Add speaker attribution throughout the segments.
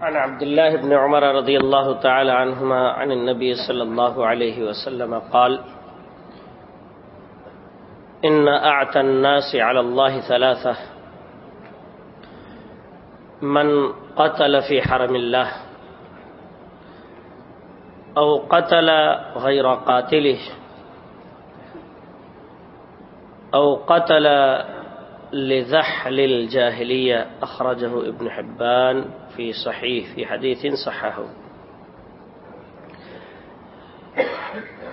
Speaker 1: عن عبد الله بن عمر رضي الله تعالى عنهما عن النبي صلى الله عليه وسلم قال، إن أعتى الناس على الله ثلاثة، من قتل في حرم الله، أو قتل غير قاتله، أو قتل لذحل الجاهلية أخرجه ابن حبان في صحيح، في حديث صححه.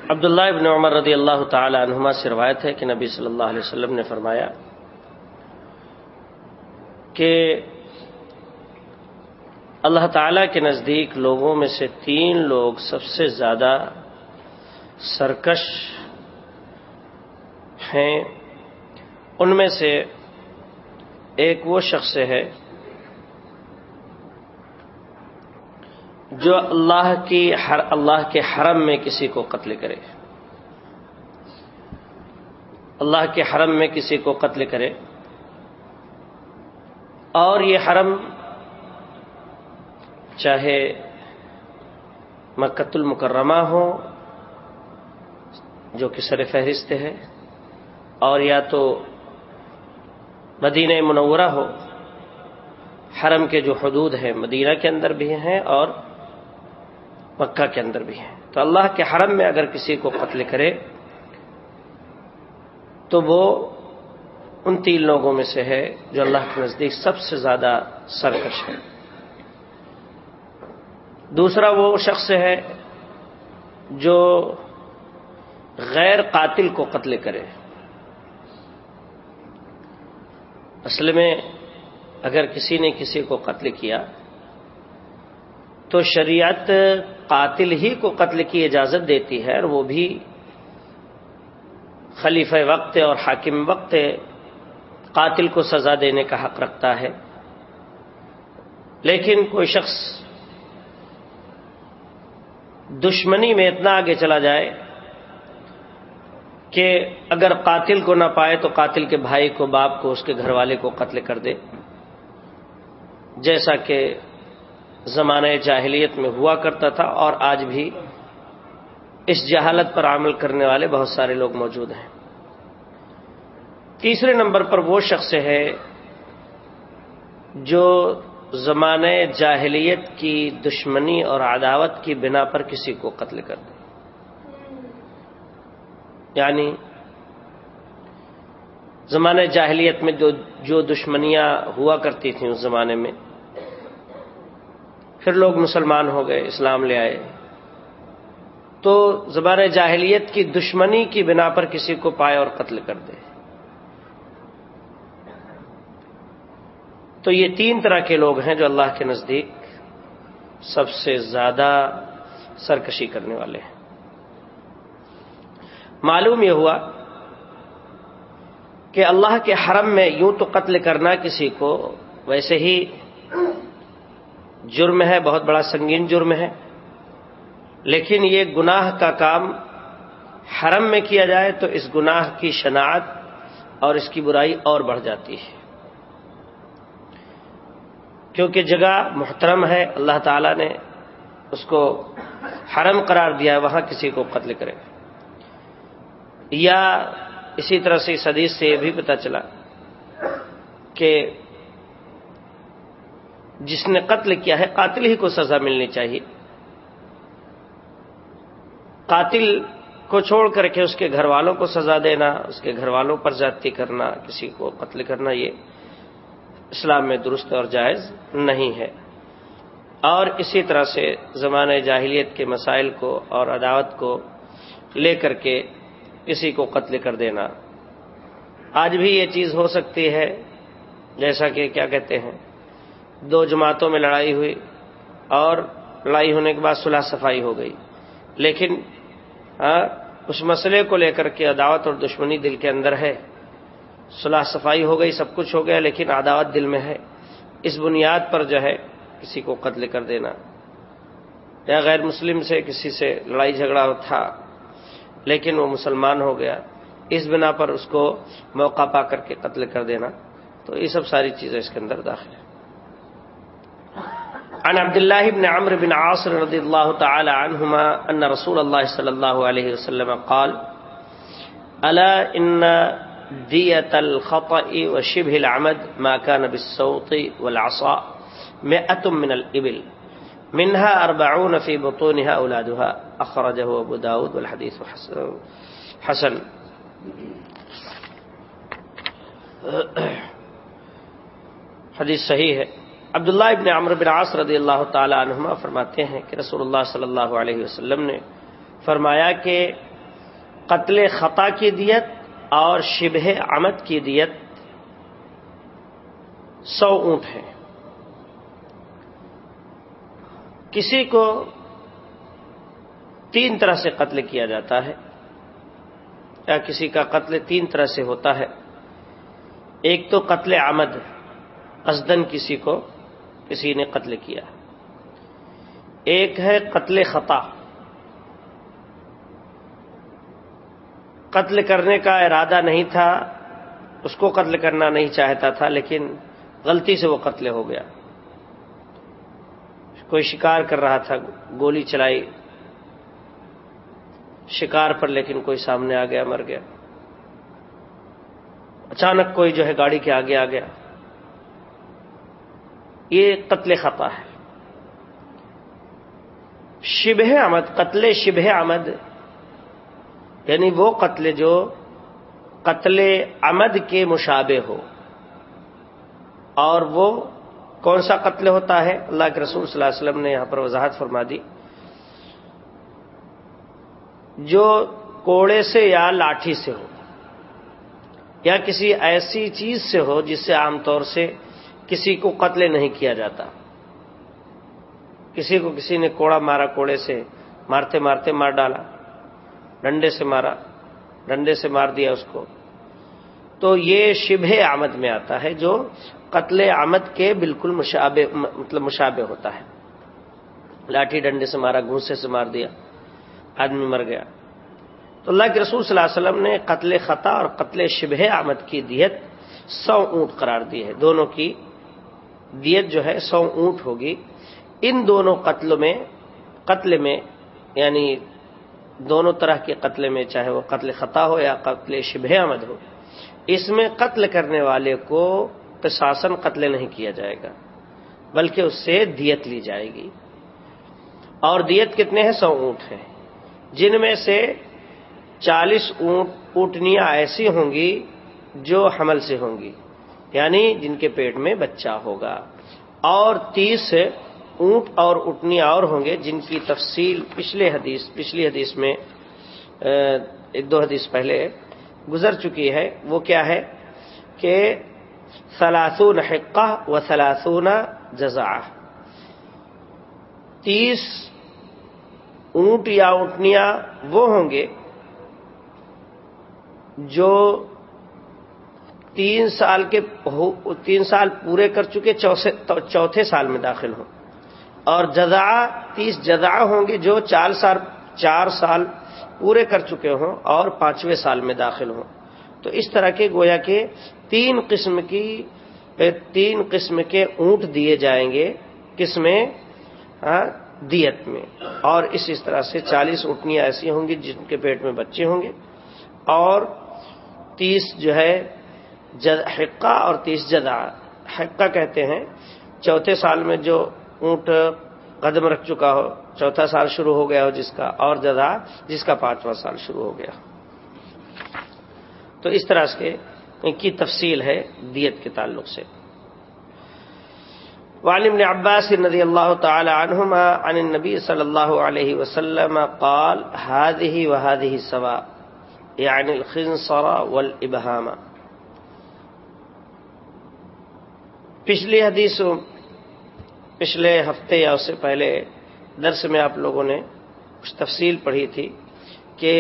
Speaker 1: عبداللہ ابن عمر رضی اللہ تعالی عنہما سے روایت ہے کہ نبی صلی اللہ علیہ وسلم نے فرمایا کہ اللہ تعالی کے نزدیک لوگوں میں سے تین لوگ سب سے زیادہ سرکش ہیں۔ ان میں سے ایک وہ شخص ہے جو اللہ کی اللہ کے حرم میں کسی کو قتل کرے۔ اللہ کے حرم میں کسی کو قتل کرے۔ اور یہ حرم چاہے مکت المکرمہ ہو، جو کہ سر فہرست ہے، اور یا تو مدینہ منورہ ہو، حرم کے جو حدود ہیں، مدینہ کے اندر بھی ہیں اور مکہ کے اندر بھی ہیں۔ تو اللہ کے حرم میں اگر کسی کو قتل کرے، تو وہ ان تین لوگوں میں سے ہے جو اللہ کے نزدیک سب سے زیادہ سرکش ہے دوسرا وہ شخص ہے جو غیر قاتل کو قتل کرے۔ اصل میں اگر کسی نے کسی کو قتل کیا تو شریعت قاتل ہی کو قتل کی اجازت دیتی ہے اور وہ بھی خلیف وقت اور حاکم وقت قاتل کو سزا دینے کا حق رکھتا ہے۔ لیکن کوئی شخص دشمنی میں اتنا آگے چلا جائے کہ اگر قاتل کو نہ پائے تو قاتل کے بھائی کو، باپ کو، اس کے گھر والے کو قتل کر دے۔ جیسا کہ زمانہ جاہلیت میں ہوا کرتا تھا اور آج بھی اس جہالت پر عمل کرنے والے بہت سارے لوگ موجود ہیں۔ تیسرے نمبر پر وہ شخص ہے جو زمانہ جاہلیت کی دشمنی اور عداوت کی بنا پر کسی کو قتل کر دے۔ یعنی زمانہ جاہلیت میں جو جو دشمنیاں ہوا کرتی تھیں اس زمانے میں، پھر لوگ مسلمان ہو گئے، اسلام لے آئے۔ تو زبان جاہلیت کی دشمنی کی بنا پر کسی کو پائے اور قتل کر دے۔ تو یہ تین طرح کے لوگ ہیں جو اللہ کے نزدیک سب سے زیادہ سرکشی کرنے والے ہیں۔ معلوم یہ ہوا کہ اللہ کے حرم میں یوں تو قتل کرنا کسی کو ویسے ہی جرم ہے، بہت بڑا سنگین جرم ہے۔ لیکن یہ گناہ کا کام حرم میں کیا جائے تو اس گناہ کی شناعت اور اس کی برائی اور بڑھ جاتی ہے۔ کیونکہ جگہ محترم ہے، اللہ تعالی نے اس کو حرم قرار دیا ہے، وہاں کسی کو قتل کرے۔ یا اسی طرح سے اس حدیث سے یہ بھی پتا چلا کہ جس نے قتل کیا ہے، قاتل ہی کو سزا ملنی چاہیے۔ قاتل کو چھوڑ کر کے اس کے گھر والوں کو سزا دینا، اس کے گھر والوں پر جاتی کرنا، کسی کو قتل کرنا، یہ اسلام میں درست اور جائز نہیں ہے۔ اور اسی طرح سے زمانۂ جاہلیت کے مسائل کو اور عداوت کو لے کر کے کسی کو قتل کر دینا۔ آج بھی یہ چیز ہو سکتی ہے، جیسا کہ کیا کہتے ہیں، دو جماعتوں میں لڑائی ہوئی اور لڑائی ہونے کے بعد صلح صفائی ہو گئی۔ لیکن ہاں، اس مسئلے کو لے کر کے عداوت اور دشمنی دل کے اندر ہے۔ صلح صفائی ہو گئی، سب کچھ ہو گیا، لیکن عداوت دل میں ہے۔ اس بنیاد پر جو ہے، کسی کو قتل کر دینا۔ یا غیر مسلم سے کسی سے لڑائی جھگڑا تھا لیکن وہ مسلمان ہو گیا، اس بنا پر اس کو موقع پا کر کے قتل کر دینا۔ تو یہ سب ساری چیزیں اس کے اندر داخل ہیں۔ عن عبد الله بن عمرو بن عاص رضي الله تعالى عنهما أن رسول الله صلى الله عليه وسلم قال ألا إن دية الخطأ وشبه العمد ما كان بالصوت والعصا مئة من الإبل. منها أربعون في بطونها أولادها أخرجه أبو داود والحديث حسن. حدیث صحیح ہے۔ عبداللہ ابن عمر بن عاص رضی اللہ تعالی عنہما فرماتے ہیں کہ رسول اللہ صلی اللہ علیہ وسلم نے فرمایا کہ قتل خطا کی دیت اور شبہ عمد کی دیت سو اونٹ ہے کسی کو تین طرح سے قتل کیا جاتا ہے۔ یا کسی کا قتل تین طرح سے ہوتا ہے۔ ایک تو قتل آمد ازدن کسی کو کسی نے قتل کیا۔ ایک ہے قتل خطا۔ قتل کرنے کا ارادہ نہیں تھا، اس کو قتل کرنا نہیں چاہتا تھا، لیکن غلطی سے وہ قتل ہو گیا۔ کوئی شکار کر رہا تھا، گولی چلائی، شکار پر لیکن کوئی سامنے آ گیا، مر گیا۔ اچانک کوئی جو ہے گاڑی کے آگے آ گیا۔ یہ قتل خطا ہے۔ شبہ آمد، قتل شبہ آمد یعنی وہ قتل جو قتل آمد کے مشابے ہو۔ اور وہ کون سا قتل ہوتا ہے؟ اللہ کے رسول صلی اللہ علیہ وسلم نے یہاں پر وضاحت فرما دی۔ جو کوڑے سے یا لاٹھی سے ہو، یا کسی ایسی چیز سے ہو جس سے عام طور سے کسی کو قتل نہیں کیا جاتا۔ کسی کو کسی نے کوڑا مارا، کوڑے سے مارتے مارتے مار ڈالا، ڈنڈے سے مارا، ڈنڈے سے مار دیا اس کو۔ تو یہ شبہ آمد میں آتا ہے جو قتل آمد کے بالکل مشابہ مطلب مشابہ ہوتا ہے۔ لاٹھی ڈنڈے سے مارا گھوسے سے مار دیا، آدمی مر گیا۔ تو اللہ کے رسول صلی اللہ علیہ وسلم نے قتل خطا اور قتل شبہ آمد کی دیت سو اونٹ قرار دی ہے۔ دونوں کی دیت جو ہے سو اونٹ ہوگی۔ ان دونوں قتل میں قتل میں یعنی دونوں طرح کے قتل میں، چاہے وہ قتل خطا ہو یا قتل شبہ آمد ہو۔ اس میں قتل کرنے والے کو پرشاسن قتل نہیں کیا جائے گا، بلکہ اس سے دیت لی جائے گی۔ اور دیت کتنے ہیں؟ سو اونٹ ہیں۔ جن میں سے چالیس اونٹ اونٹنیاں ایسی ہوں گی جو حمل سے ہوں گی یعنی جن کے پیٹ میں بچہ ہوگا۔ اور تیس اونٹ اور اٹنیاں اور ہوں گے جن کی تفصیل پچھلے حدیث، پچھلی حدیث میں ایک دو حدیث پہلے گزر چکی ہے، وہ کیا ہے؟ کہ سلاسون حقہ و سلاسون جزا تیس اونٹ یا اونٹنیاں وہ ہوں گے جو تین سال کے تین سال پورے کر چکے چوتھے سال میں داخل ہوں۔ اور جزا تیس جزا ہوں گے جو چار سال چار سال پورے کر چکے ہوں اور پانچویں سال میں داخل ہوں۔ تو اس طرح کے گویا کے تین قسم کی، تین قسم کے اونٹ دیے جائیں گے کس میں؟ ہاں، دیت میں۔ اور اس اس طرح سے چالیس اونٹنیاں ایسی ہوں گی جن کے پیٹ میں بچے ہوں گے۔ اور تیس جو ہے حقہ اور تیس جدا حقہ کہتے ہیں، چوتھے سال میں جو اونٹ قدم رکھ چکا ہو، چوتھا سال شروع ہو گیا ہو جس کا، اور جدا جس کا پانچواں سال شروع ہو گیا تو اس طرح سے کی تفصیل ہے دیت کے تعلق سے۔ والم نے عباس ندی اللہ تعالی عنہما عن النبی صلی اللہ علیہ وسلم قال هذه وهذه سوا يعني الخنصر والابهام پچھلی حدیث پچھلے ہفتے یا اس سے پہلے درس میں آپ لوگوں نے کچھ تفصیل پڑھی تھی کہ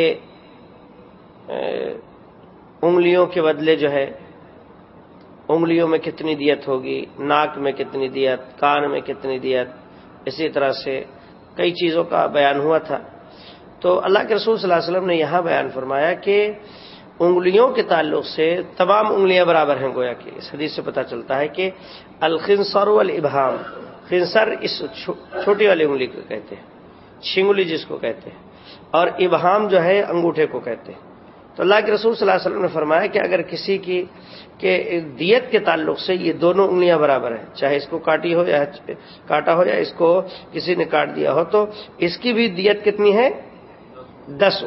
Speaker 1: انگلیوں کے بدلے جو ہے، انگلیوں میں کتنی دیت ہوگی، ناک میں کتنی دیت، کان میں کتنی دیت، اسی طرح سے کئی چیزوں کا بیان ہوا تھا۔ تو اللہ کے رسول صلی اللہ علیہ وسلم نے یہاں بیان فرمایا کہ انگلیوں کے تعلق سے تمام انگلیاں برابر ہیں گویا کہ اس حدیث سے پتہ چلتا ہے کہ الخنصر والابہام خنسر اس چھوٹی والی انگلی کو کہتے ہیں چھنگلی جس کو کہتے ہیں، اور ابہام جو ہے انگوٹھے کو کہتے ہیں۔ تو اللہ کے رسول صلی اللہ علیہ وسلم نے فرمایا کہ اگر کسی کی، کہ دیت کے تعلق سے یہ دونوں انگلیاں برابر ہیں، چاہے اس کو کاٹی ہو یا کاٹا ہو یا اس کو کسی نے کاٹ دیا ہو، تو اس کی بھی دیت کتنی ہے؟ دس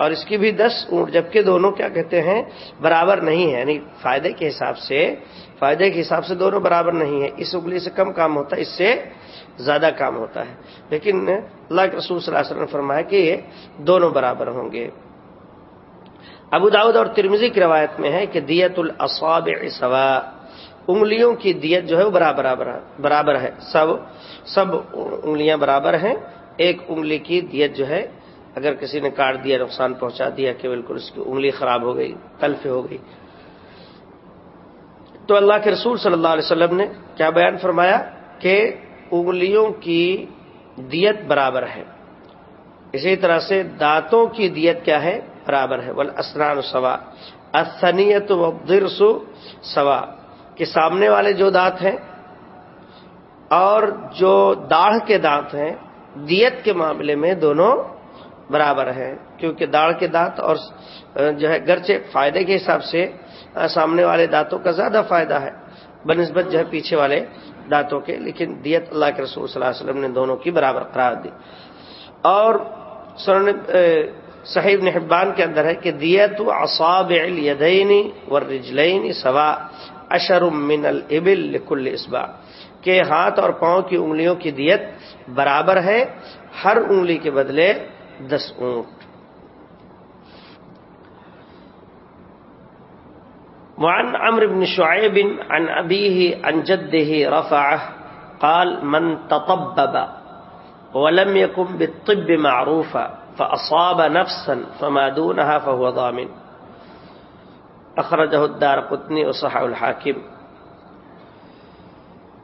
Speaker 1: اور اس کی بھی دس اونٹ، جبکہ دونوں کیا کہتے ہیں، برابر نہیں ہے یعنی فائدے کے حساب سے، فائدے کے حساب سے دونوں برابر نہیں ہے اس اگلی سے کم کام ہوتا ہے، اس سے زیادہ کام ہوتا ہے۔ لیکن اللہ کے رسول صلی اللہ علیہ وسلم نے فرمایا کہ یہ دونوں برابر ہوں گے۔ ابو داود اور ترمزی کی روایت میں ہے کہ دیت الاصاب سوا۔ انگلیوں کی دیت جو ہے وہ برابر برابر ہے۔ سب سب انگلیاں برابر ہیں۔ ایک انگلی کی دیت جو ہے اگر کسی نے کاٹ دیا، نقصان پہنچا دیا کہ بالکل اس کی انگلی خراب ہو گئی تلف ہو گئی۔ تو اللہ کے رسول صلی اللہ علیہ وسلم نے کیا بیان فرمایا کہ انگلیوں کی دیت برابر ہے۔ اسی طرح سے دانتوں کی دیت کیا ہے؟ برابر ہے۔ بول اسنان سوا اسنیت و درسو سوا۔ کہ سامنے والے جو دانت ہیں اور جو داڑھ کے دانت ہیں، دیت کے معاملے میں دونوں برابر ہے، کیونکہ داڑھ کے دانت اور جو ہے، گرچہ فائدے کے حساب سے سامنے والے دانتوں کا زیادہ فائدہ ہے، بنسبت جو ہے پیچھے والے دانتوں کے، لیکن دیت اللہ کے رسول صلی اللہ علیہ وسلم نے دونوں کی برابر قرار دی۔ اور صحیح نحبان کے اندر ہے کہ دیت و اصاب الیدینی و سوا اشر من الابل لکل اسبا کہ ہاتھ اور پاؤں کی انگلیوں کی دیت برابر ہے، ہر انگلی کے بدلے دس اونٹ۔ وعن عمرو بن شعيب عن أبيه عن جده رفعه قال، من تطبب ولم يكن بالطب معروفا فأصاب نفسا فما دونها فهو ضامن۔ أخرجه الدار قطني وصحه الحاكم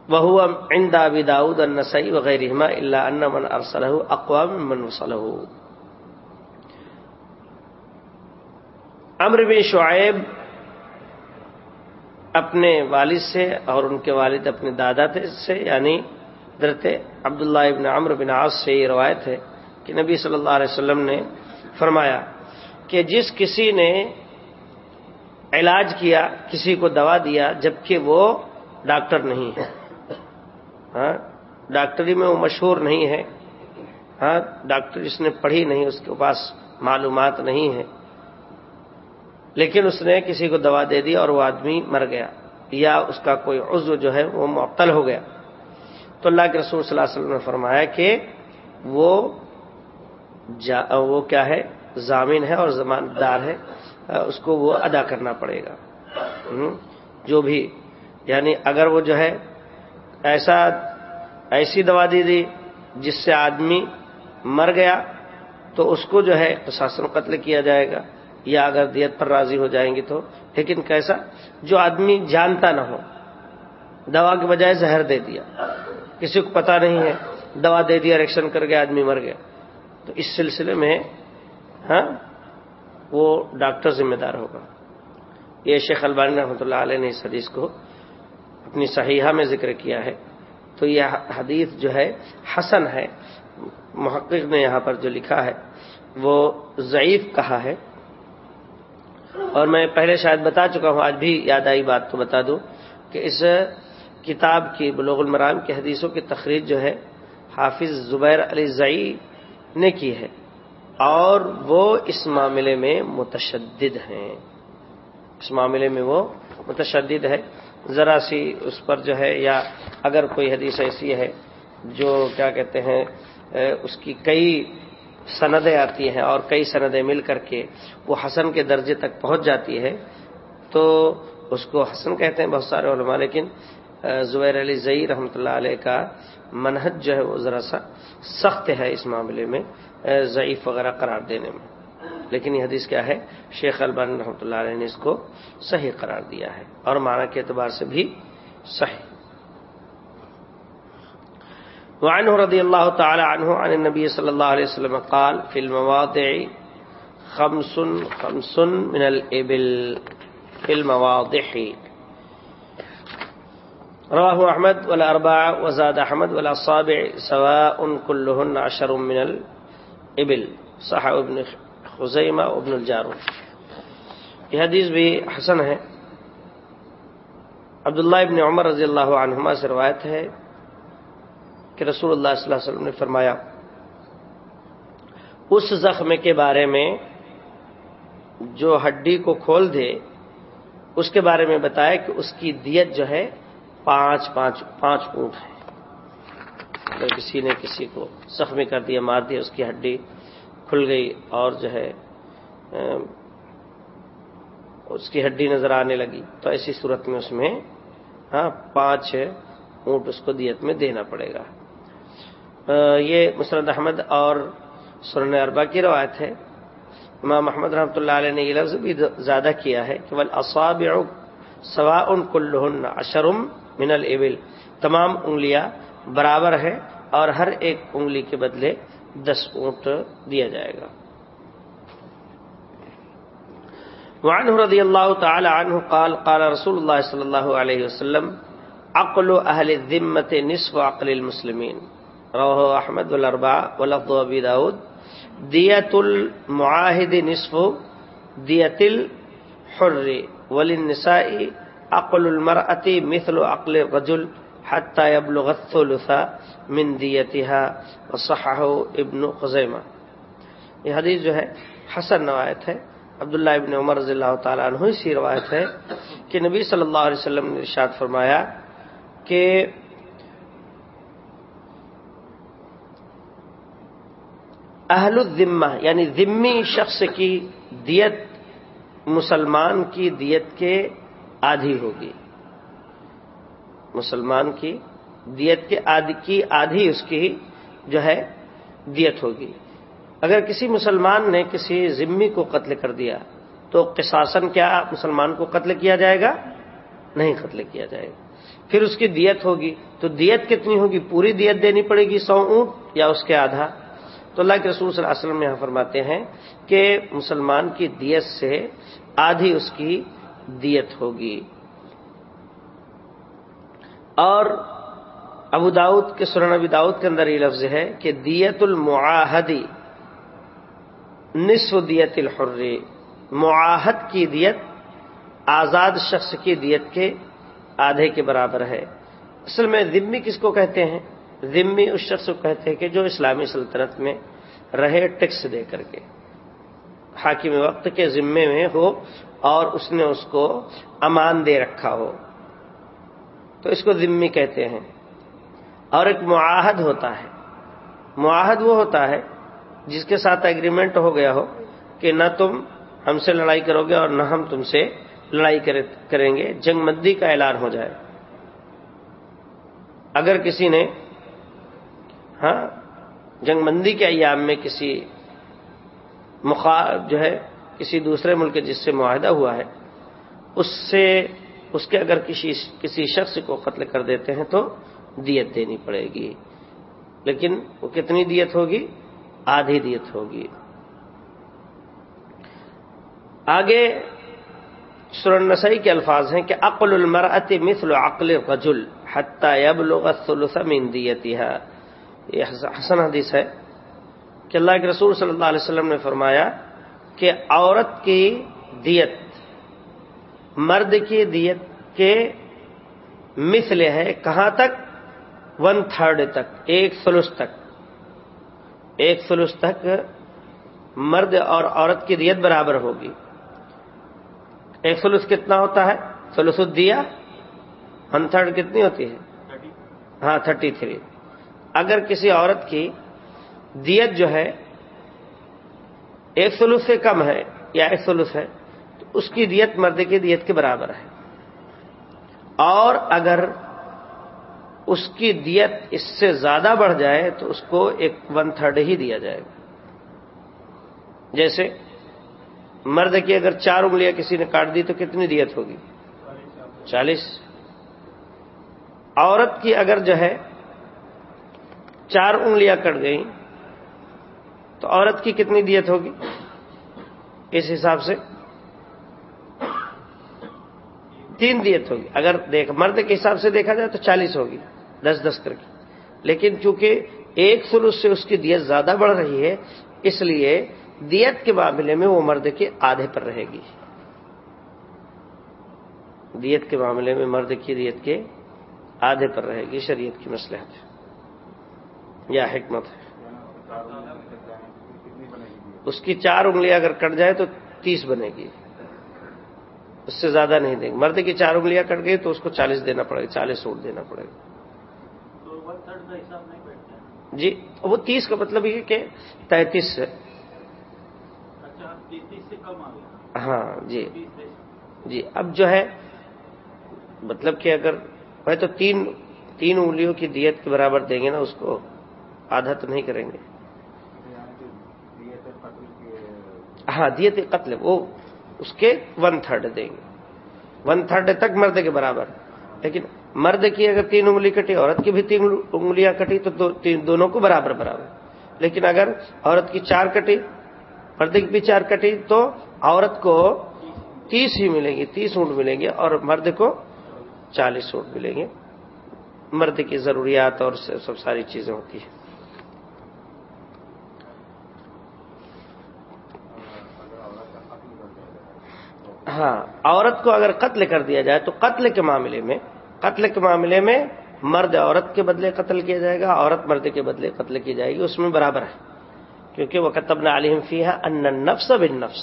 Speaker 1: وهو عند أبي داود النسائي وغيرهما إلا أن من أرسله أقوى من من وصله امر بن شعیب اپنے والد سے اور ان کے والد اپنے دادا سے یعنی درت عبداللہ ابن عمر بن عاص سے یہ روایت ہے کہ نبی صلی اللہ علیہ وسلم نے فرمایا کہ جس کسی نے علاج کیا، کسی کو دوا دیا، جبکہ وہ ڈاکٹر نہیں ہے۔ ہاں ڈاکٹری میں وہ مشہور نہیں ہے۔ ہاں ڈاکٹر جس نے پڑھی نہیں، اس کے پاس معلومات نہیں ہے۔ لیکن اس نے کسی کو دوا دے دی اور وہ آدمی مر گیا یا اس کا کوئی عضو جو ہے وہ معطل ہو گیا۔ تو اللہ کے رسول صلی اللہ علیہ وسلم نے فرمایا کہ وہ جا، وہ کیا ہے؟ ضامن ہے اور زماندار ہے۔ اس کو وہ ادا کرنا پڑے گا۔ جو بھی یعنی اگر وہ جو ہے ایسا، ایسی دوا دی دی جس سے آدمی مر گیا تو اس کو جو ہے پرشاسن قتل کیا جائے گا۔ یا اگر دیت پر راضی ہو جائیں گے تو۔ لیکن کیسا؟ جو آدمی جانتا نہ ہو، دوا کے بجائے زہر دے دیا۔ کسی کو پتا نہیں ہے، دوا دے دیا ریکشن کر گیا، آدمی مر گیا۔ تو اس سلسلے میں ہاں وہ ڈاکٹر ذمہ دار ہوگا۔ یہ شیخ البانی رحمۃ اللہ علیہ نے اس حدیث کو اپنی صحیحہ میں ذکر کیا ہے۔ تو یہ حدیث جو ہے، حسن ہے۔ محقق نے یہاں پر جو لکھا ہے، وہ ضعیف کہا ہے۔ اور میں پہلے شاید بتا چکا ہوں، آج بھی یاد آئی بات تو بتا دوں کہ اس کتاب کی بلوغ المرام کی حدیثوں کی تقریر جو ہے، حافظ زبیر علی زئی نے کی ہے۔ اور وہ اس معاملے میں متشدد ہیں۔ اس معاملے میں وہ متشدد ہے۔ ذرا سی اس پر جو ہے، یا اگر کوئی حدیث ایسی ہے جو کیا کہتے ہیں، اس کی کئی سندیں آتی ہیں اور کئی سندیں مل کر کے وہ حسن کے درجے تک پہنچ جاتی ہے تو اس کو حسن کہتے ہیں بہت سارے علماء، لیکن زبیر علی زئی رحمۃ اللہ علیہ کا منہج جو ہے وہ ذرا سا سخت ہے اس معاملے میں ضعیف وغیرہ قرار دینے میں۔ لیکن یہ حدیث کیا ہے؟ شیخ البان رحمۃ اللہ علیہ نے اس کو صحیح قرار دیا ہے اور معنی کے اعتبار سے بھی صحیح۔ وعنه رضي الله تعالى عنه عن النبي صلى الله عليه وسلم قال في المواضع خمس خمس من الإبل في المواضح. رواہ احمد ولا اربا وزاد احمد ولا صابع سواء كلهن عشر من الابل. صح ابن خزیمہ ابن الجارو. یہ حدیث بھی حسن ہے. عبداللہ ابن عمر رضی اللہ عنہما سے روایت ہے کہ رسول اللہ صلی اللہ علیہ وسلم نے فرمایا، اس زخم کے بارے میں جو ہڈی کو کھول دے، اس کے بارے میں بتایا کہ اس کی دیت جو ہے پانچ پانچ پانچ اونٹ ہے اگر کسی نے کسی کو زخمی کر دیا، مار دیا، اس کی ہڈی کھل گئی اور جو ہے اس کی ہڈی نظر آنے لگی، تو ایسی صورت میں اس میں ہاں پانچ اونٹ اس کو دیت میں دینا پڑے گا۔ یہ مسرد احمد اور سرن اربا کی روایت ہے۔ امام محمد رحمۃ اللہ علیہ نے یہ لفظ بھی زیادہ کیا ہے کہ اصاب سوا ان کلہن اشرم من البل تمام انگلیاں برابر ہے اور ہر ایک انگلی کے بدلے دس اونٹ دیا جائے گا۔ وعنه رضی اللہ تعالی عنہ قال قال رسول اللہ صلی اللہ علیہ وسلم، عقل اہل الذمت نصف عقل المسلمین۔ روح احمد والاربع ولفظ ابی داود دیت المعاہد نصف دیت الحر وللنساء عقل المرأة مثل عقل الرجل حتى يبلغ الثلث من دیتها وصححه ابن خزیمہ یہ حدیث جو ہے حسن نوایت ہے عبداللہ ابن عمر رضی اللہ تعالیٰ عنہ سی روایت ہے کہ نبی صلی اللہ علیہ وسلم نے ارشاد فرمایا کہ اہل الذمہ یعنی ذمی شخص کی دیت، مسلمان کی دیت کے آدھی ہوگی۔ مسلمان کی دیت کے آدھی، کی آدھی اس کی جو ہے دیت ہوگی۔ اگر کسی مسلمان نے کسی ذمی کو قتل کر دیا، تو قصاصن کیا مسلمان کو قتل کیا جائے گا؟ نہیں قتل کیا جائے گا۔ پھر اس کی دیت ہوگی، تو دیت کتنی ہوگی؟ پوری دیت دینی پڑے گی، سو اونٹ یا اس کے آدھا؟ تو اللہ کے رسول صلی اللہ علیہ وسلم یہاں فرماتے ہیں کہ مسلمان کی دیت سے آدھی اس کی دیت ہوگی۔ اور ابو داود کے سرن ابی داود کے اندر یہ لفظ ہے کہ دیت المعاہدی، نصف دیت الحر معاہد کی دیت آزاد شخص کی دیت کے آدھے کے برابر ہے۔ اصل میں ذمی کس کو کہتے ہیں؟ ذمی اس شخص کو کہتے ہیں کہ جو اسلامی سلطنت میں رہے ٹیکس دے کر کے۔ حاکم وقت کے ذمے میں ہو اور اس نے اس کو امان دے رکھا ہو۔ تو اس کو ذمی کہتے ہیں۔ اور ایک معاہد ہوتا ہے۔ معاہد وہ ہوتا ہے جس کے ساتھ ایگریمنٹ ہو گیا ہو کہ نہ تم ہم سے لڑائی کرو گے اور نہ ہم تم سے لڑائی کریں گے۔ جنگ مندی کا اعلان ہو جائے۔ اگر کسی نے ہاں؟ جنگ مندی کے ایام میں کسی مخا، جو ہے، کسی دوسرے ملک جس سے معاہدہ ہوا ہے، اس سے، اس کے اگر کسی کسی شخص کو قتل کر دیتے ہیں تو دیت دینی پڑے گی۔ لیکن وہ کتنی دیت ہوگی؟ آدھی دیت ہوگی۔ آگے سرن نسائی کے الفاظ ہیں کہ عقل المرأت مثل عقل رجل حتی یبلغ الثلث من دیتها یہ حسن حدیث ہے کہ اللہ کے رسول صلی اللہ علیہ وسلم نے فرمایا کہ عورت کی دیت مرد کی دیت کے مثل ہے کہاں تک؟ ون تھرڈ تک ایک سلس تک۔ ایک سلس تک مرد اور عورت کی دیت برابر ہوگی۔ ایک سلس کتنا ہوتا ہے؟ سلس دیا ون تھرڈ کتنی ہوتی ہے؟ ہاں تھرٹی تھری۔ اگر کسی عورت کی دیت جو ہے، ایک سلوس سے کم ہے یا ایک سلوس ہے، تو اس کی دیت مرد کی دیت کے برابر ہے۔ اور اگر اس کی دیت اس سے زیادہ بڑھ جائے، تو اس کو ایک ون تھرڈ ہی دیا جائے گا۔ جیسے مرد کی اگر چار انگلیاں کسی نے کاٹ دی، تو کتنی دیت ہوگی؟ چالیس۔ عورت کی اگر جو ہے چار انگلیاں کٹ گئیں۔ تو عورت کی کتنی دیت ہوگی؟ اس حساب سے تین دیت ہوگی۔ اگر دیکھ، مرد کے حساب سے دیکھا جائے تو چالیس ہوگی، دس دس کر کے۔ لیکن چونکہ ایک سلوس سے اس کی دیت زیادہ بڑھ رہی ہے، اس لیے دیت کے معاملے میں وہ مرد کے آدھے پر رہے گی۔ دیت کے معاملے میں مرد کی دیت کے آدھے پر رہے گی، شریعت کی مسلحت یا حکمت ہے۔ اس کی چار انگلیاں اگر کٹ جائے تو تیس بنے گی۔ اس سے زیادہ نہیں دیں گے۔ مرد کی چار انگلیاں کٹ گئی تو اس کو چالیس دینا پڑے گا، چالیس سوٹ دینا پڑے گا۔ جی وہ تیس کا مطلب یہ کہ تینتیس سے۔ ہاں جی۔ جی اب جو ہے مطلب کہ اگر بھائی تو تین تین انگلیوں کی دیت کے برابر دیں گے نا اس کو۔ آدھا تو نہیں کریں گے۔ ہاں دیت قتل وہ اس کے ون تھرڈ دیں گے۔ ون تھرڈ تک مرد کے برابر۔ لیکن مرد کی اگر تین انگلی کٹی عورت کی بھی تین انگلیاں کٹی تو دو, دونوں کو برابر برابر۔ لیکن اگر عورت کی چار کٹی مرد کی بھی چار کٹی تو عورت کو تیس ہی ملیں گی تیس اونٹ ملیں گے اور مرد کو چالیس اونٹ ملیں گے۔ مرد کی ضروریات اور سب ساری چیزیں ہوتی ہیں۔ ہاں عورت کو اگر قتل کر دیا جائے تو قتل کے معاملے میں، قتل کے معاملے میں مرد عورت کے بدلے قتل کیا جائے گا، عورت مرد کے بدلے قتل کی جائے گی، اس میں برابر ہے۔ کیونکہ وہ قطب نہ عالم فی ہے ان نفس بن نفس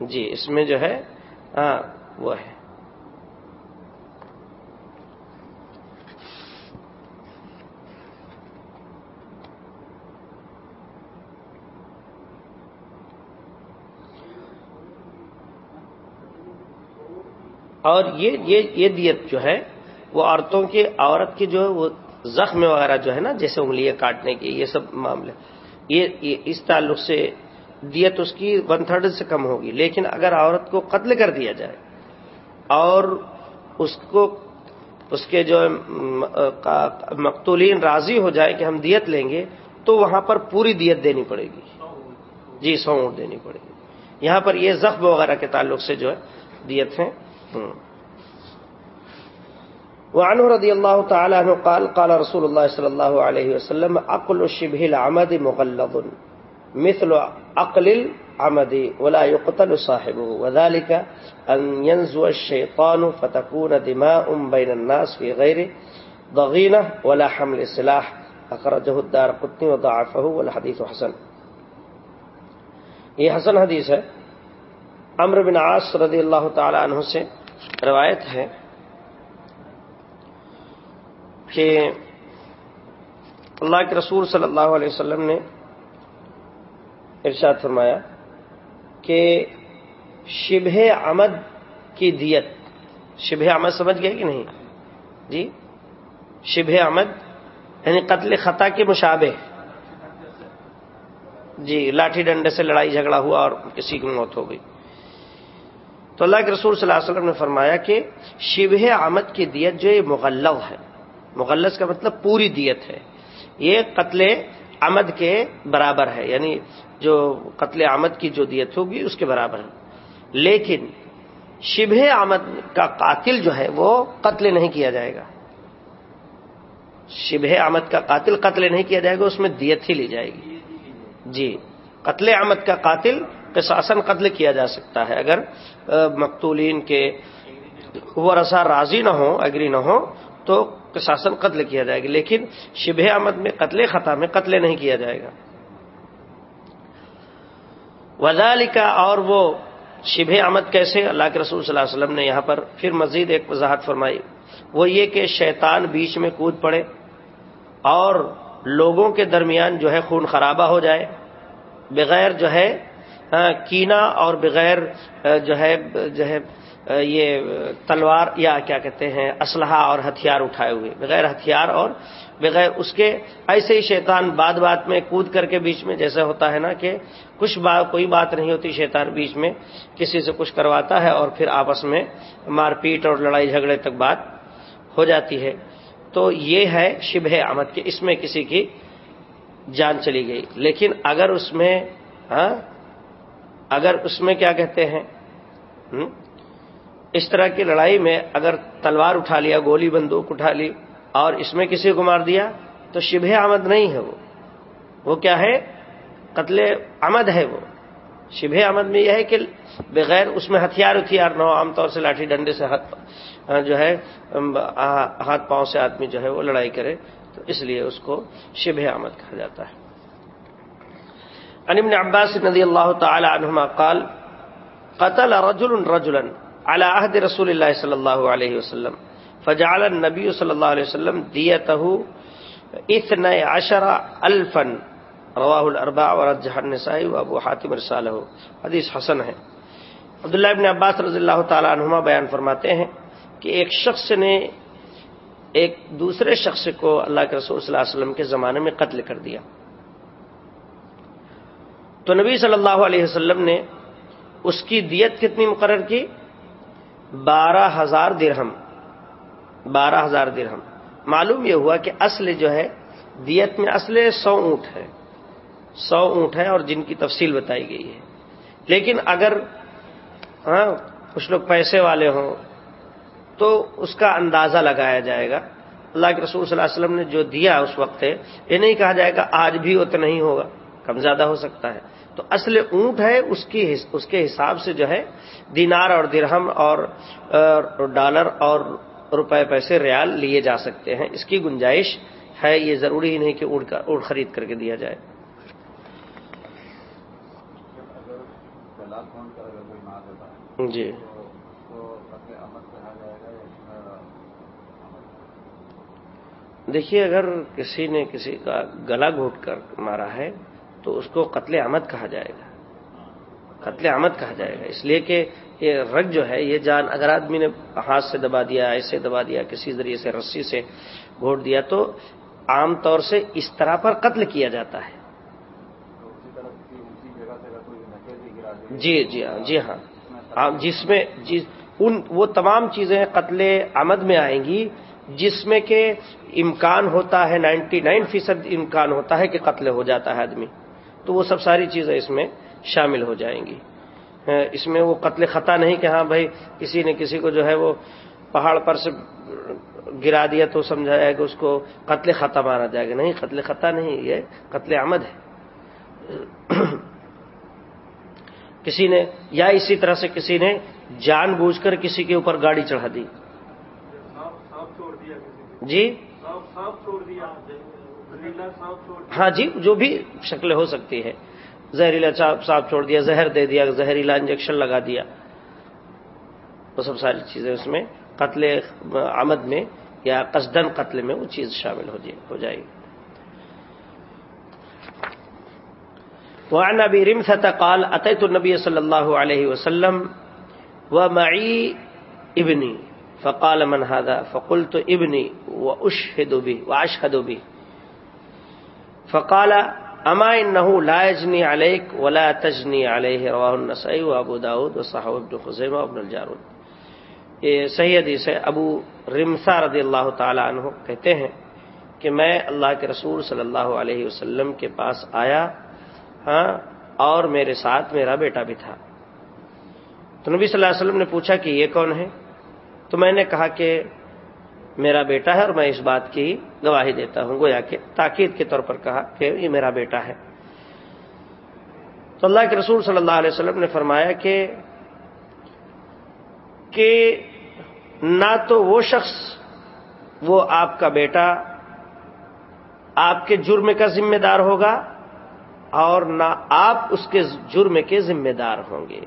Speaker 1: جی اس میں جو ہے ہاں وہ ہے۔ اور یہ یہ یہ دیت جو ہے، وہ عورتوں کی عورت کی جو ہے وہ زخم وغیرہ جو ہے نا، جیسے انگلیاں کاٹنے کی یہ سب معاملے۔ یہ اس تعلق سے دیت اس کی ون تھرڈ سے کم ہوگی۔ لیکن اگر عورت کو قتل کر دیا جائے اور اس کو، اس کے جو مقتولین راضی ہو جائے کہ ہم دیت لیں گے، تو وہاں پر پوری دیت دینی پڑے گی۔ جی سو اونٹ دینی پڑے گی۔ یہاں پر یہ زخم وغیرہ کے تعلق سے جو ہے، دیت ہیں۔ ہاں۔ وعنه رضي الله تعالى عنه قال قال رسول الله صلى الله عليه وسلم عقل شبه العمد مغلظ، مثل عقل العمد ولا يقتل صاحبه، وذلك أن ينزو الشيطان فتكون دماء بين الناس في غير ضغينة ولا حمل سلاح. أخرجه الدار قطني وضعفه والحديث حسن۔ یہ حسن حدیث ہے۔ امر بن عاص رضی اللہ تعالی عنہ سے روایت ہے کہ اللہ کے رسول صلی اللہ علیہ وسلم نے ارشاد فرمایا کہ شبہ آمد کی دیت، شبہ آمد سمجھ گئے کہ نہیں؟ جی شبہ آمد یعنی قتل خطا کے مشابہ۔ جی لاٹھی ڈنڈے سے لڑائی جھگڑا ہوا اور کسی کی موت ہو گئی۔ تو اللہ کے رسول صلی اللہ علیہ وسلم نے فرمایا کہ شبہ آمد کی دیت جو یہ مغلو ہے۔ مغلس کا مطلب پوری دیت ہے۔ یہ قتل آمد کے برابر ہے یعنی جو قتل آمد کی جو دیت ہوگی اس کے برابر ہے۔ لیکن شبہ آمد کا قاتل جو ہے وہ قتل نہیں کیا جائے گا۔ شبہ آمد کا قاتل قتل نہیں کیا جائے گا، اس میں دیت ہی لی جائے گی۔ جی قتل آمد کا قاتل قصاصن قتل کیا جا سکتا ہے۔ اگر مقتولین کے وہ رسا راضی نہ ہو اگری نہ ہو تو قصاصن قتل کیا جائے گا۔ لیکن شبہ احمد میں قتل خطا میں قتل نہیں کیا جائے گا۔ وزال کا اور وہ شبہ احمد کیسے؟ اللہ کے رسول صلی اللہ علیہ وسلم نے یہاں پر پھر مزید ایک وضاحت فرمائی۔ وہ یہ کہ شیطان بیچ میں کود پڑے اور لوگوں کے درمیان جو ہے خون خرابہ ہو جائے، بغیر جو ہے کینا اور بغیر جو ہے جو ہے یہ تلوار یا کیا کہتے ہیں، اسلحہ اور ہتھیار اٹھائے ہوئے، بغیر ہتھیار اور بغیر اس کے۔ ایسے ہی شیطان بات بات میں کود کر کے بیچ میں جیسے ہوتا ہے نا کہ کچھ بات کوئی بات نہیں ہوتی، شیطان بیچ میں کسی سے کچھ کرواتا ہے اور پھر آپس میں مار پیٹ اور لڑائی جھگڑے تک بات ہو جاتی ہے۔ تو یہ ہے شبہ آمد کے اس میں کسی کی جان چلی گئی۔ لیکن اگر اس میں ہاں اگر اس میں کیا کہتے ہیں؟ اس طرح کی لڑائی میں اگر تلوار اٹھا لیا، گولی بندوق اٹھا لی اور اس میں کسی کو مار دیا، تو شبہ آمد نہیں ہے وہ۔ وہ کیا ہے؟ قتل آمد ہے وہ۔ شبہ آمد میں یہ ہے کہ بغیر اس میں ہتھیار ہتھیار نہ ہو، عام طور سے لاٹھی ڈنڈے سے ہاتھ ہاں، جو ہے ہاں، ہاتھ پاؤں سے آدمی جو ہے وہ لڑائی کرے، تو اس لیے اس کو شبہ آمد کہا جاتا ہے۔ ابن عباس ندی اللہ تعالی عنہما قال، قتل رجل رجلا على عهد رسول الله صلى الله عليه وسلم، فجعل النبي صلى الله عليه وسلم ديته اثنى عشر الفا، رواہ الاربع ورجح النسائی و ابو حاتم رسالہ۔ حدیث حسن ہے۔ عبداللہ ابن عباس رضی اللہ تعالی عنہما بیان فرماتے ہیں کہ ایک شخص نے ایک دوسرے شخص کو اللہ کے رسول صلی اللہ علیہ وسلم کے زمانے میں قتل کر دیا۔ تو نبی صلی اللہ علیہ وسلم نے اس کی دیت کتنی مقرر کی؟ بارہ ہزار درہم۔ بارہ ہزار درہم۔ معلوم یہ ہوا کہ اصل جو ہے، دیت میں اصل سو اونٹ ہے۔ سو اونٹ ہے اور جن کی تفصیل بتائی گئی ہے۔ لیکن اگر ہاں کچھ لوگ پیسے والے ہوں تو اس کا اندازہ لگایا جائے گا۔ اللہ کے رسول صلی اللہ علیہ وسلم نے جو دیا اس وقت ہے، یہ نہیں کہا جائے گا آج بھی وہ تو نہیں ہوگا۔ کم زیادہ ہو سکتا ہے۔ تو اصل اونٹ ہے، اس کی اس کے حساب سے جو ہے، دینار اور درہم اور ڈالر اور روپے پیسے ریال لیے جا سکتے ہیں۔ اس کی گنجائش ہے، یہ ضروری ہی نہیں کہ اونٹ کا، اونٹ خرید کر کے دیا جائے۔ جی۔ دیکھیے، اگر کسی نے کسی کا گلا گھوٹ کر مارا ہے تو اس کو قتل آمد کہا جائے گا۔ قتل آمد کہا جائے گا۔ اس لیے کہ یہ رگ جو ہے، یہ جان اگر آدمی نے ہاتھ سے دبا دیا ایسے دبا دیا، کسی ذریعے سے، رسی سے گھوٹ دیا، تو عام طور سے اس طرح پر قتل کیا جاتا ہے۔ جی جی ہاں جی ہاں۔, ہاں، جس میں، جس، ان، وہ تمام چیزیں قتل آمد میں آئیں گی، جس میں کہ امکان ہوتا ہے، نائنٹی نائن فیصد امکان ہوتا ہے کہ قتل ہو جاتا ہے آدمی۔ تو وہ سب ساری چیزیں اس میں شامل ہو جائیں گی۔ اس میں وہ قتل خطا نہیں کہ ہاں بھائی کسی نے کسی کو جو ہے وہ پہاڑ پر سے گرا دیا تو سمجھا جائے گا اس کو قتل خطا مانا جائے گا۔ نہیں قتل خطا نہیں یہ قتل آمد ہے۔ کسی نے یا اسی طرح سے کسی نے جان بوجھ کر کسی کے اوپر گاڑی چڑھا دی۔ جی؟ ہاں جی جو بھی شکل ہو سکتی ہے۔ زہریلا صاف چھوڑ دیا، زہر دے دیا، زہریلا انجیکشن لگا دیا۔ وہ سب ساری چیزیں اس میں، قتل آمد میں یا قصدن قتل میں وہ چیز شامل ہو جی- جائے گی۔ وعن ابي رمثة قال اتيت النبي صلى الله عليه وسلم ومعي ابني فقال من هذا؟ فقلت ابني واشهد به واشهد به فقال اما انه لا يجني عليك ولا تجني عليه. رواه النسائي وابو داود وصححه ابن خزيمه وابن الجارود. یہ صحیح حدیث ہے، ابو رمسا رضی اللہ تعالی عنہ کہتے ہیں کہ میں اللہ کے رسول صلی اللہ علیہ وسلم کے پاس آیا ہاں اور میرے ساتھ میرا بیٹا بھی تھا۔ تو نبی صلی اللہ علیہ وسلم نے پوچھا کہ یہ کون ہے؟ تو میں نے کہا کہ میرا بیٹا ہے اور میں اس بات کی گواہی دیتا ہوں، گویا کہ تاکید کے طور پر کہا کہ یہ میرا بیٹا ہے۔ تو اللہ کے رسول صلی اللہ علیہ وسلم نے فرمایا کہ کہ نہ تو وہ شخص، وہ آپ کا بیٹا آپ کے جرم کا ذمہ دار ہوگا اور نہ آپ اس کے جرم کے ذمہ دار ہوں گے۔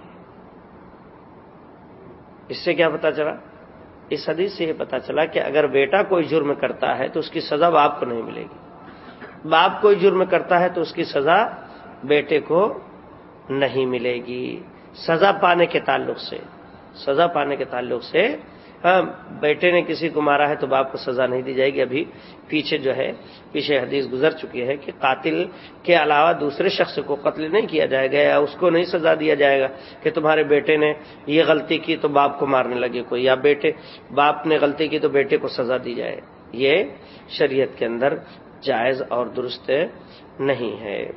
Speaker 1: اس سے کیا پتا چلا؟ اس حدیث سے یہ پتا چلا کہ اگر بیٹا کوئی جرم کرتا ہے تو اس کی سزا باپ کو نہیں ملے گی۔ باپ کوئی جرم کرتا ہے تو اس کی سزا بیٹے کو نہیں ملے گی۔ سزا پانے کے تعلق سے، سزا پانے کے تعلق سے ہاں بیٹے نے کسی کو مارا ہے تو باپ کو سزا نہیں دی جائے گی۔ ابھی پیچھے جو ہے، پیچھے حدیث گزر چکی ہے کہ قاتل کے علاوہ دوسرے شخص کو قتل نہیں کیا جائے گا یا اس کو نہیں سزا دیا جائے گا کہ تمہارے بیٹے نے یہ غلطی کی تو باپ کو مارنے لگے کوئی، یا بیٹے، باپ نے غلطی کی تو بیٹے کو سزا دی جائے۔ یہ شریعت کے اندر جائز اور درست نہیں ہے۔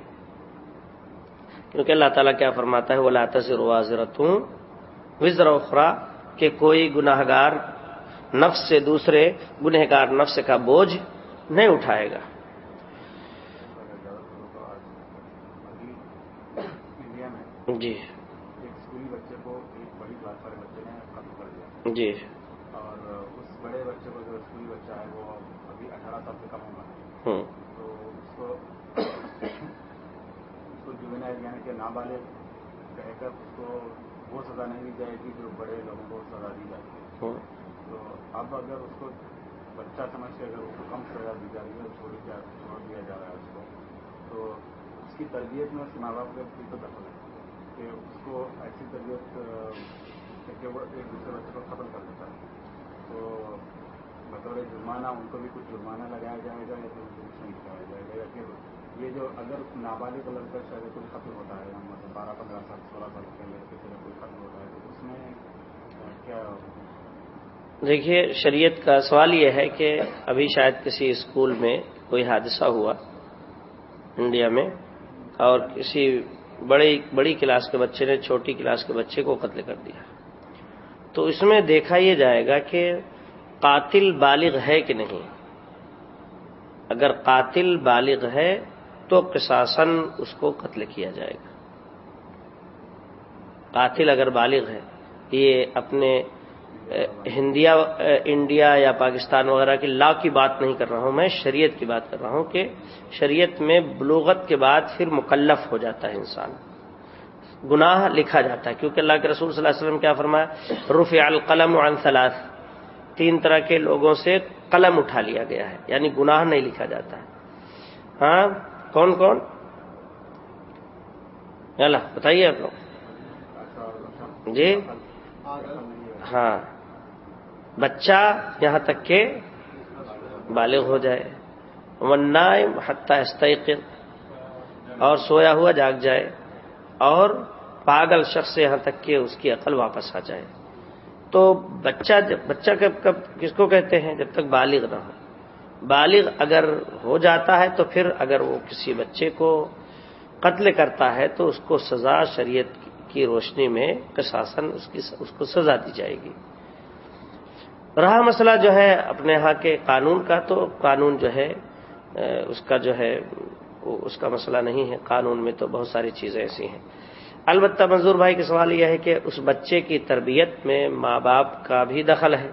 Speaker 1: کیونکہ اللہ تعالیٰ کیا فرماتا ہے وہ لاتا سے روازرت ہوں وزر اخرا کہ کوئی گناہ گار نفس سے دوسرے گنہگار نفس کا بوجھ نہیں اٹھائے گا۔ جی۔ جی۔
Speaker 2: اور اس بڑے بچے کو جو اسکولی بچہ ہے وہ ابھی اٹھارہ سال سے کم ہوگا تو اس کو اس کو جوینائل یعنی کہ نابالغ کہہ کر اس کو وہ سزا نہیں دی جائے گی جو بڑے لوگوں کو سزا دی جاتی ہے تو اب اگر اس کو بچہ سمجھ کے اگر اس کو کم سزا دی جا رہی ہے چھوڑ دیا چھوڑ دیا جا رہا ہے اس کو تو اس کی تربیت میں اس کے ماں باپ کا بھی تو دخل ہے کہ اس کو ایسی تربیت کہ وہ ایک دوسرے بچے کو ختم کر دیتا ہے۔ تو بطور جرمانہ ان کو بھی کچھ جرمانہ لگایا جائے گا یا پھر کچھ نہیں لگایا جائے گا یا پھر یہ جو اگر نابالغ لڑکا شاید کوئی ختم ہوتا ہے مطلب بارہ پندرہ سال، سولہ سال کے لڑکے سے کوئی ختم ہوتا ہے، تو اس میں کیا
Speaker 1: دیکھیے، شریعت کا سوال یہ ہے کہ ابھی شاید کسی اسکول میں کوئی حادثہ ہوا انڈیا میں اور کسی بڑی بڑی کلاس کے بچے نے چھوٹی کلاس کے بچے کو قتل کر دیا۔ تو اس میں دیکھا یہ جائے گا کہ قاتل بالغ ہے کہ نہیں؟ اگر قاتل بالغ ہے تو قصاصن اس کو قتل کیا جائے گا۔ قاتل اگر بالغ ہے یہ اپنے ہندیا انڈیا یا پاکستان وغیرہ کی لا کی بات نہیں کر رہا ہوں، میں شریعت کی بات کر رہا ہوں کہ شریعت میں بلوغت کے بعد پھر مکلف ہو جاتا ہے انسان۔ گناہ لکھا جاتا ہے، کیونکہ اللہ کے رسول صلی اللہ علیہ وسلم کیا فرمایا؟ رفع القلم عن ثلاث۔ تین طرح کے لوگوں سے قلم اٹھا لیا گیا ہے یعنی گناہ نہیں لکھا جاتا۔ ہے ہاں کون کون؟ اللہ، بتائیے آپ لوگ۔ جی؟ ہاں۔ بچہ یہاں تک کہ بالغ ہو جائے۔ ورنہ حتہ استعقل اور سویا ہوا جاگ جائے۔ اور پاگل شخص یہاں تک کہ اس کی عقل واپس آ جائے۔ تو بچہ جب بچہ کب کب کس کو کہتے ہیں جب تک بالغ نہ ہو؟ بالغ اگر ہو جاتا ہے تو پھر اگر وہ کسی بچے کو قتل کرتا ہے تو اس کو سزا شریعت کی روشنی میں کشاسن اس کی اس کو سزا دی جائے گی۔ رہا مسئلہ جو ہے اپنے یہاں کے قانون کا، تو قانون جو ہے اس کا جو ہے اس کا مسئلہ نہیں ہے۔ قانون میں تو بہت ساری چیزیں ایسی ہیں۔ البتہ منظور بھائی کا سوال یہ ہے کہ اس بچے کی تربیت میں ماں باپ کا بھی دخل ہے۔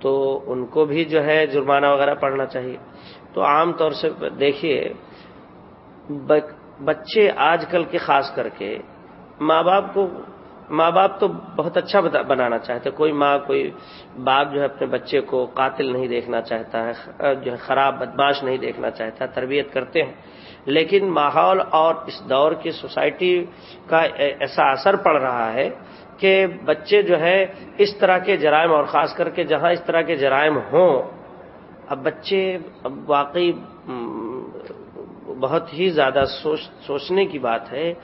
Speaker 1: تو ان کو بھی جو ہے جرمانہ وغیرہ پڑھنا چاہیے۔ تو عام طور سے دیکھیے بچے آج کل کے خاص کر کے ماں باپ کو، ماں باپ تو بہت اچھا بنانا چاہتے کوئی ماں، کوئی باپ جو ہے اپنے بچے کو قاتل نہیں دیکھنا چاہتا ہے جو ہے خراب، بدماش نہیں دیکھنا چاہتا، تربیت کرتے ہیں۔ لیکن ماحول اور اس دور کی سوسائٹی کا ایسا اثر پڑ رہا ہے کہ بچے جو ہے اس طرح کے جرائم اور خاص کر کے جہاں اس طرح کے جرائم ہوں، اب بچے اب واقعی بہت ہی زیادہ سوچ، سوچنے کی بات ہے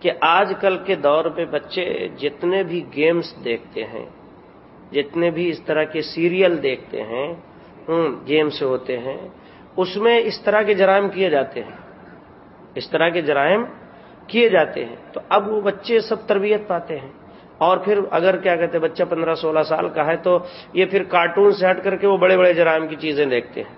Speaker 1: کہ آج کل کے دور پہ بچے جتنے بھی گیمز دیکھتے ہیں، جتنے بھی اس طرح کے سیریل دیکھتے ہیں گیمز ہوتے ہیں، اس میں اس طرح کے جرائم کیے جاتے ہیں۔ اس طرح کے جرائم کیے جاتے ہیں۔ تو اب وہ بچے سب تربیت پاتے ہیں۔ اور پھر اگر کیا کہتے ہیں بچہ پندرہ سولہ سال کا ہے تو یہ پھر کارٹون سے ہٹ کر کے وہ بڑے بڑے جرائم کی چیزیں دیکھتے ہیں۔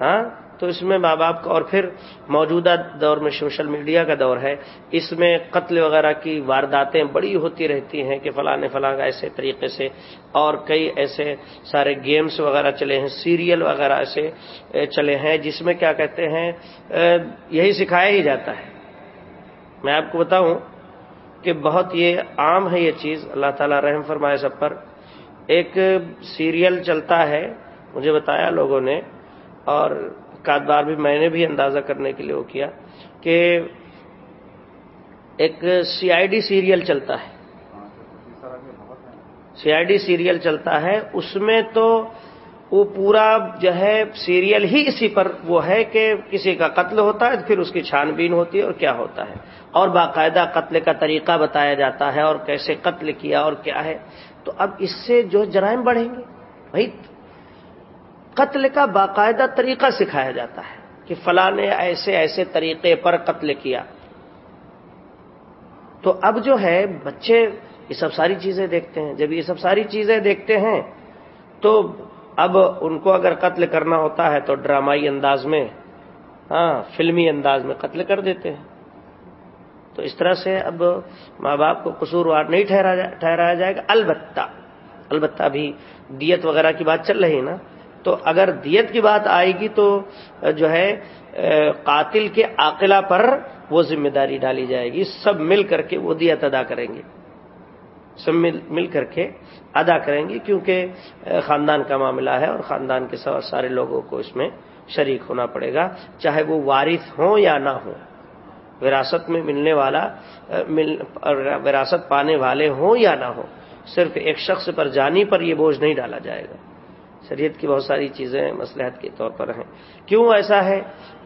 Speaker 1: ہاں؟ تو اس میں ماں باپ کا اور پھر موجودہ دور میں سوشل میڈیا کا دور ہے۔ اس میں قتل وغیرہ کی وارداتیں بڑی ہوتی رہتی ہیں کہ فلاں فلاں ایسے طریقے سے اور کئی ایسے سارے گیمز وغیرہ چلے ہیں، سیریل وغیرہ ایسے چلے ہیں، جس میں کیا کہتے ہیں یہی سکھایا ہی جاتا ہے۔ میں آپ کو بتاؤں کہ بہت یہ عام ہے یہ چیز، اللہ تعالی رحم فرمائے سب پر۔ ایک سیریل چلتا ہے، مجھے بتایا لوگوں نے، اور بار بھی میں نے بھی اندازہ کرنے کے لیے وہ کیا کہ ایک سی آئی ڈی سیریل چلتا ہے۔ سی آئی ڈی سیریل چلتا ہے، اس میں تو وہ پورا جو ہے سیریل ہی اسی پر وہ ہے کہ کسی کا قتل ہوتا ہے، پھر اس کی چھان بین ہوتی ہے اور کیا ہوتا ہے۔ اور باقاعدہ قتل کا طریقہ بتایا جاتا ہے اور کیسے قتل کیا اور کیا ہے۔ تو اب اس سے جو جرائم بڑھیں گے۔ بھائی، قتل کا باقاعدہ طریقہ سکھایا جاتا ہے کہ فلاں نے ایسے ایسے طریقے پر قتل کیا۔ تو اب جو ہے، بچے یہ سب ساری چیزیں دیکھتے ہیں۔ جب یہ سب ساری چیزیں دیکھتے ہیں، تو اب ان کو اگر قتل کرنا ہوتا ہے تو ڈرامائی انداز میں ہاں فلمی انداز میں قتل کر دیتے ہیں۔ تو اس طرح سے اب ماں باپ کو قصوروار نہیں ٹھہرایا جائے گا۔ البتہ البتہ ابھی دیت وغیرہ کی بات چل رہی نا۔ تو اگر دیت کی بات آئے گی تو جو ہے قاتل کے عاقلہ پر وہ ذمہ داری ڈالی جائے گی۔ سب مل کر کے وہ دیت ادا کریں گے۔ سب مل کر کے ادا کریں گے، کیونکہ خاندان کا معاملہ ہے اور خاندان کے سارے لوگوں کو اس میں شریک ہونا پڑے گا، چاہے وہ وارث ہوں یا نہ ہوں۔ وراثت میں ملنے والا وراثت پانے والے ہوں یا نہ ہوں، صرف ایک شخص پر جانی پر یہ بوجھ نہیں ڈالا جائے گا۔ شریعت کی بہت ساری چیزیں مسلحت کے طور پر ہیں۔ کیوں ایسا ہے؟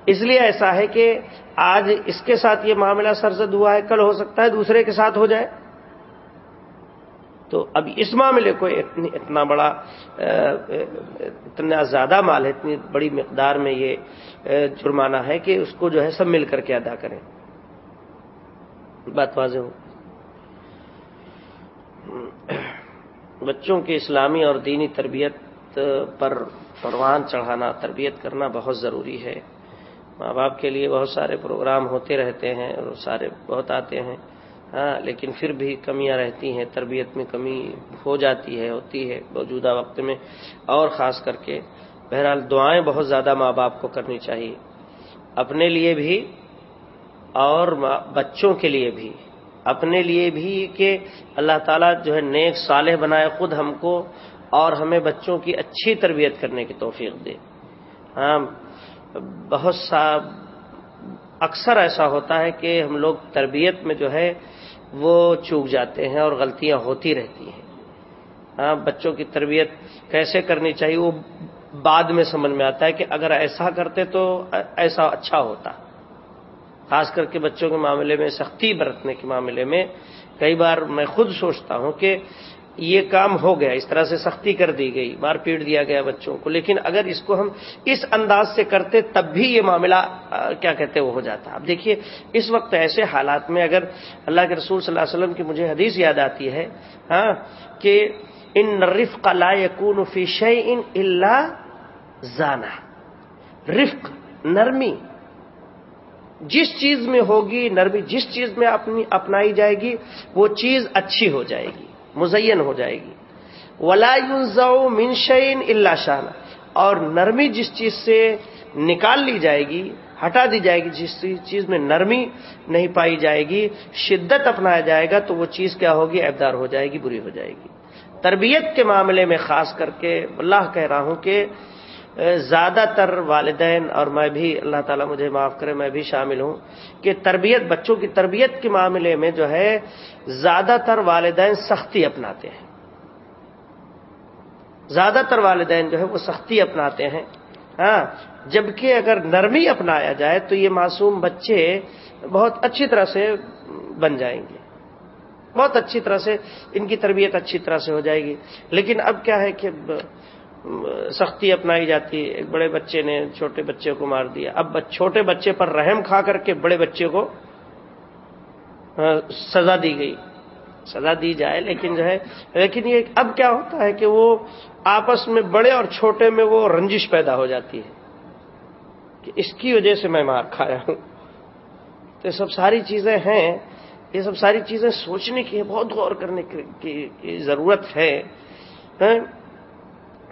Speaker 1: اس لیے ایسا ہے کہ آج اس کے ساتھ یہ معاملہ سرزد ہوا ہے، کل ہو سکتا ہے دوسرے کے ساتھ ہو جائے۔ تو اب اس معاملے کو اتنا بڑا اتنا زیادہ مال ہے، اتنی بڑی مقدار میں یہ جرمانہ ہے کہ اس کو جو ہے سب مل کر کے ادا کریں۔ بات واضح ہو۔ بچوں کی اسلامی اور دینی تربیت پر پروان چڑھانا، تربیت کرنا بہت ضروری ہے۔ ماں باپ کے لیے بہت سارے پروگرام ہوتے رہتے ہیں اور سارے بہت آتے ہیں۔ ہاں لیکن پھر بھی کمیاں رہتی ہیں، تربیت میں کمی ہو جاتی ہے، ہوتی ہے موجودہ وقت میں۔ اور خاص کر کے بہرحال دعائیں بہت زیادہ ماں باپ کو کرنی چاہیے۔ اپنے لیے بھی اور بچوں کے لیے بھی۔ اپنے لیے بھی کہ اللہ تعالیٰ جو ہے نیک صالح بنائے، خود ہم کو اور ہمیں بچوں کی اچھی تربیت کرنے کی توفیق دے۔ ہاں بہت سا اکثر ایسا ہوتا ہے کہ ہم لوگ تربیت میں جو ہے وہ چوک جاتے ہیں اور غلطیاں ہوتی رہتی ہیں۔ ہاں بچوں کی تربیت کیسے کرنی چاہیے وہ بعد میں سمجھ میں آتا ہے کہ اگر ایسا کرتے تو ایسا اچھا ہوتا۔ خاص کر کے بچوں کے معاملے میں، سختی برتنے کے معاملے میں کئی بار میں خود سوچتا ہوں کہ یہ کام ہو گیا، اس طرح سے سختی کر دی گئی، مار پیٹ دیا گیا بچوں کو۔ لیکن اگر اس کو ہم اس انداز سے کرتے، تب بھی یہ معاملہ کیا کہتے، وہ ہو جاتا۔ اب دیکھیے، اس وقت ایسے حالات میں اگر اللہ کے رسول صلی اللہ علیہ وسلم کی مجھے حدیث یاد آتی ہے ہاں کہ ان رفق لا یقون فی ان اللہ زانا رفق نرمی جس چیز میں ہوگی، نرمی جس چیز میں اپنی، اپنائی جائے گی، وہ چیز اچھی ہو جائے گی۔ مزین ہو جائے گی۔ ولا منشین اللہ شان۔ اور نرمی جس چیز سے نکال لی جائے گی، ہٹا دی جائے گی، جس چیز میں نرمی نہیں پائی جائے گی، شدت اپنایا جائے گا، تو وہ چیز کیا ہوگی؟ ابدار ہو جائے گی، بری ہو جائے گی۔ تربیت کے معاملے میں خاص کر کے اللہ کہہ رہا ہوں کہ زیادہ تر والدین اور میں بھی اللہ تعالیٰ مجھے معاف کرے، میں بھی شامل ہوں کہ تربیت، بچوں کی تربیت کے معاملے میں جو ہے، زیادہ تر والدین سختی اپناتے ہیں۔ زیادہ تر والدین جو ہے، وہ سختی اپناتے ہیں۔ ہاں جبکہ اگر نرمی اپنایا جائے تو یہ معصوم بچے بہت اچھی طرح سے بن جائیں گے۔ بہت اچھی طرح سے، ان کی تربیت اچھی طرح سے ہو جائے گی۔ لیکن اب کیا ہے کہ سختی اپنائی جاتی ہے ایک بڑے بچے نے چھوٹے بچے کو مار دیا۔ اب چھوٹے بچے پر رحم کھا کر کے بڑے بچے کو سزا دی گئی۔ سزا دی جائے، لیکن جو ہے، لیکن یہ اب کیا ہوتا ہے کہ وہ آپس میں بڑے اور چھوٹے میں وہ رنجش پیدا ہو جاتی ہے کہ اس کی وجہ سے میں مار کھایا ہوں۔ تو یہ سب ساری چیزیں ہیں۔ یہ سب ساری چیزیں سوچنے کی، بہت غور کرنے کی ضرورت ہے۔ ہاں؟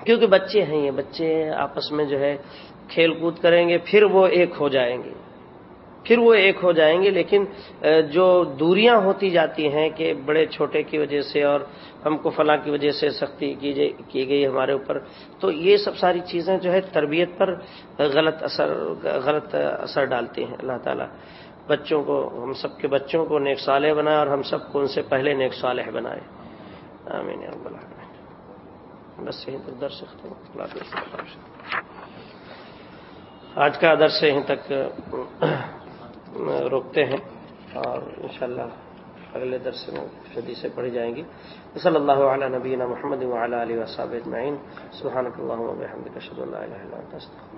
Speaker 1: کیونکہ بچے ہیں یہ، بچے آپس میں جو ہے کھیل کود کریں گے، پھر وہ ایک ہو جائیں گے۔ پھر وہ ایک ہو جائیں گے، لیکن جو دوریاں ہوتی جاتی ہیں کہ بڑے چھوٹے کی وجہ سے اور ہم کو فلاں کی وجہ سے سختی کی گئی ہمارے اوپر، تو یہ سب ساری چیزیں جو ہے تربیت پر غلط اثر غلط اثر ڈالتی ہیں۔ اللہ تعالیٰ بچوں کو، ہم سب کے بچوں کو نیک صالح بنائے اور ہم سب کو ان سے پہلے نیک صالح بنائے۔ آمین اللہ یہیں تک درس ختم آج کا درس یہیں تک روکتے ہیں اور انشاءاللہ اگلے درس میں حدیثیں پڑھی جائیں گی۔ صلی اللہ علیہ نبینا محمد وعلی علیہ وصحب اجمعین۔ سبحانک اللہم و بحمدک اشہد اللہ الہ الا انت، استغفرک